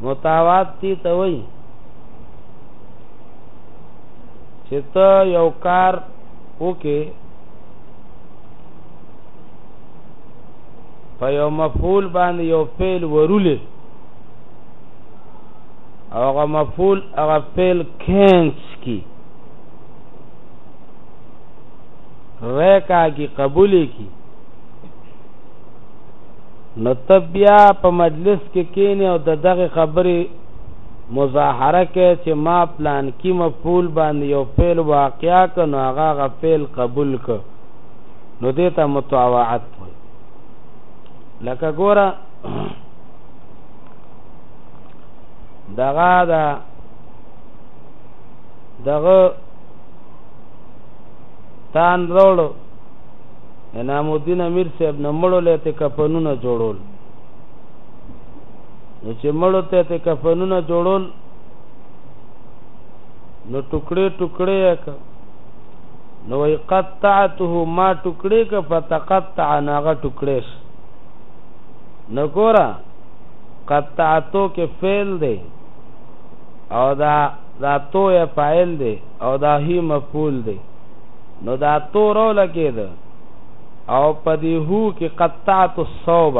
متاوات تی ته وای چې ته یو کار وکې په یو مفعول باندې یو فعل ورولې او هغه مفعول هغه فعل کینس کی ریکا کی قبول کی نو ته بیا په مجلس کې کینې او د دغه خبرې مظاهره کې چې ما پلان کې مفعول باندې یو فعل واقعا ک نو هغه فعل قبول ک نو دې ته متواعت وي لکه ګوره دغه دا دغه تان روړو انعام الدین امیر صاحب نه مړو له ته کفنونه جوړول نو چې مړو ته ته کفنونه جوړول نو ټوکړې ټوکړې یک نو وی قطعته ما ټوکړې ک فتقطع ناغه ټوکړې ش نو ګورا قطعتو کې فعل دی او دا دا تو فاعل دی او دا هی مفعول دی نو دا تور او لکید او په دی هو کې قطعت الصوب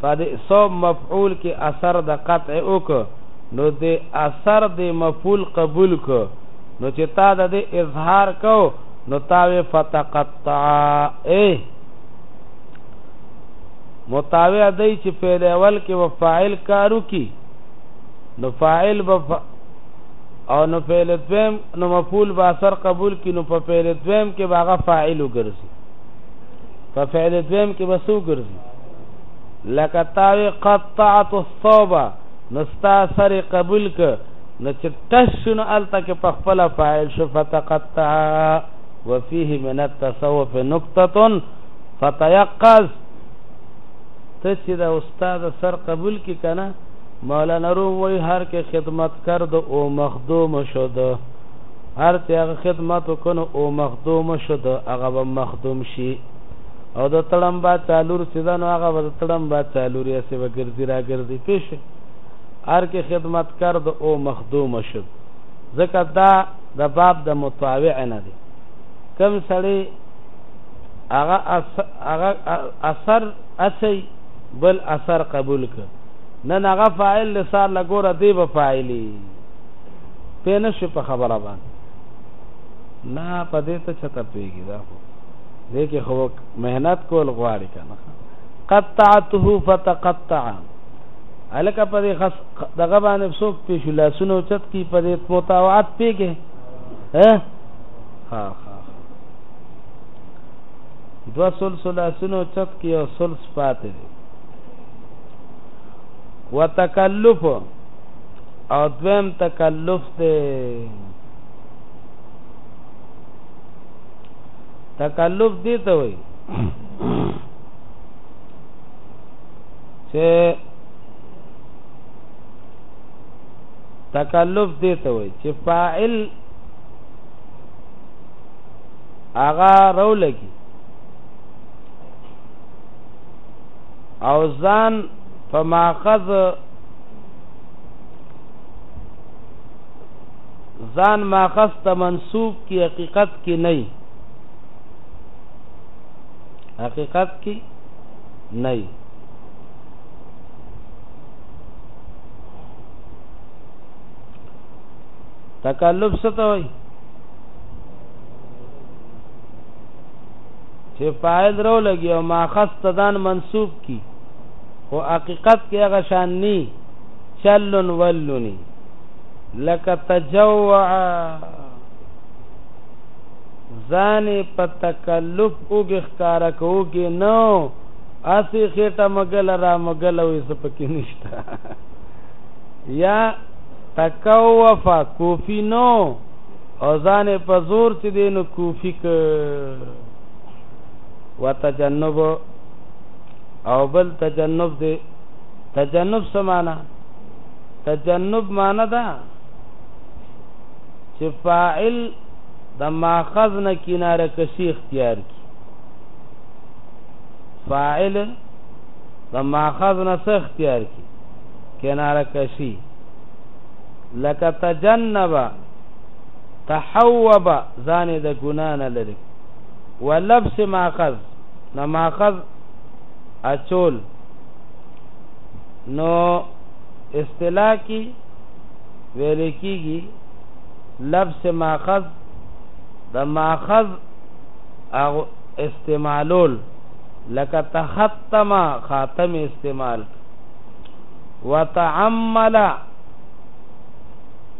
په دی صوب مفعول کې اثر د قطع اوک نو دی اثر دی مفعول قبول کو نو چې تا د دی اظهار کو نو تاوی فتقطع اے متابع دی چې فعل اول کې و فاعل کارو کی نو فاعل به او نو فعل دویم نو مفعول به اثر قبول کی نو په فعل دویم کې به هغه فاعل وګرځي په فعل دویم کې به سو ګرځي لکه تاوی قطعت الثوب نستا سر قبول ک نو چې تشن الته کې په خپل فاعل شو فتقطع وفيه من التصوف نقطه فتيقظ ته چې دا استاد سر قبول کی کنه مولانا روم وایي، هر که خدمتکر د اومخدوم شد، هر چې هغه خدمت وکړ نو اومخدوم شد، هغه به مخدوم شي او د تړم باچا لور چې ده نو هغه به د تړم باچا لور یې هسې به ګرځي راګرځي پوه شوې هر که خدمتکر د اومخدوم شد ځکه دا د باب د مطاوع نه دی کم سړی هغه اثر اسی بل اثر قبول کړ نن هغه فاعل له سار له ګوره دی به فاعلی پې نه شي په خبره باندې نه په دې ته چته پیږي دا خو دې کې خو مهنت کول غواړي کنه قطعته فتقطع الکه په دې خاص دغه باندې څوک پیش لاسونه چت کی په دې متاوعات پیږي ها ها ها دو سلسلاسونه چت کی او سلس پاتې وتکلف او دویم تکلف دی تکلف دی ته وای چې تکلف دی ته وای چې فاعل اغا رولګي او ځان په ماخذ ځان ماخذ ته منسوب کی حقیقت کې نه حقیقت کې نه تکلف څه ته وایي چې فاعل رو لګي او ماخذ ته ځان منسوب کی خو حقیقت کې هغه شان ني چلن ولونی لکه تجوع ځان په تکلف او بخکار کوږي نو اسی خېټه مګل را مګل وې سپکې نشته یا تکوفا کوفی نو او ځان یې په زور چې دی نو کوفي کړ وتجنب او بل تجنب دی تجنب څه معنا تجنب معنا ده چې فاعل د ماخذ نه کناره کشي اختیار کی فاعل د ماخذ نه څه اختیار کی کناره کشي لکه تجنبا تحوب ځان د ګنا نه لري ولبس ماخذ نه ماخذ اچول نو اصطلاح کی ویل کیږي لبس ماخذ د ماخذ او استعمالول لکه تختم خاتم استعمال وتعمل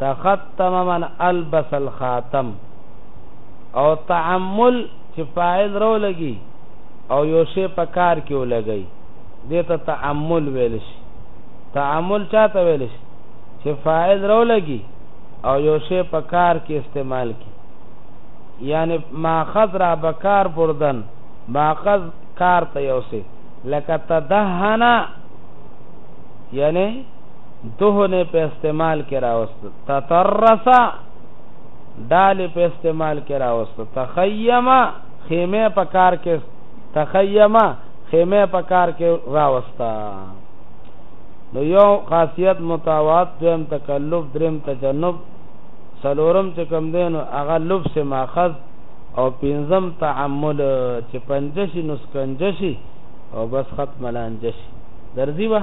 تختم من البس الخاتم او تعمل چې فاعل راولګي او یو شی په کار کې ولګي دې ته تعمل ویل شي تعمل چاته ویل شي چې فاعل راولګي او یو شی په کار کې استعمال کی یعنی ماخذ را بکار بردن ماخذ کار ته یو څه لکه تدهنا یعنی ته نه په استعمال کې راوست تطرس دال په استعمال کې راوست تخیمه خیمه په کار کې تخیمه خیمه په کار کې راوستا نو یو خاصیت متاوات دویم تکلف دریم تجنب سلورم چې کم دینو هغه لبس ماخذ او پنځم تعمل چې پنځه شي نسکنجه شي او بس ختم لانجه شي درځي وه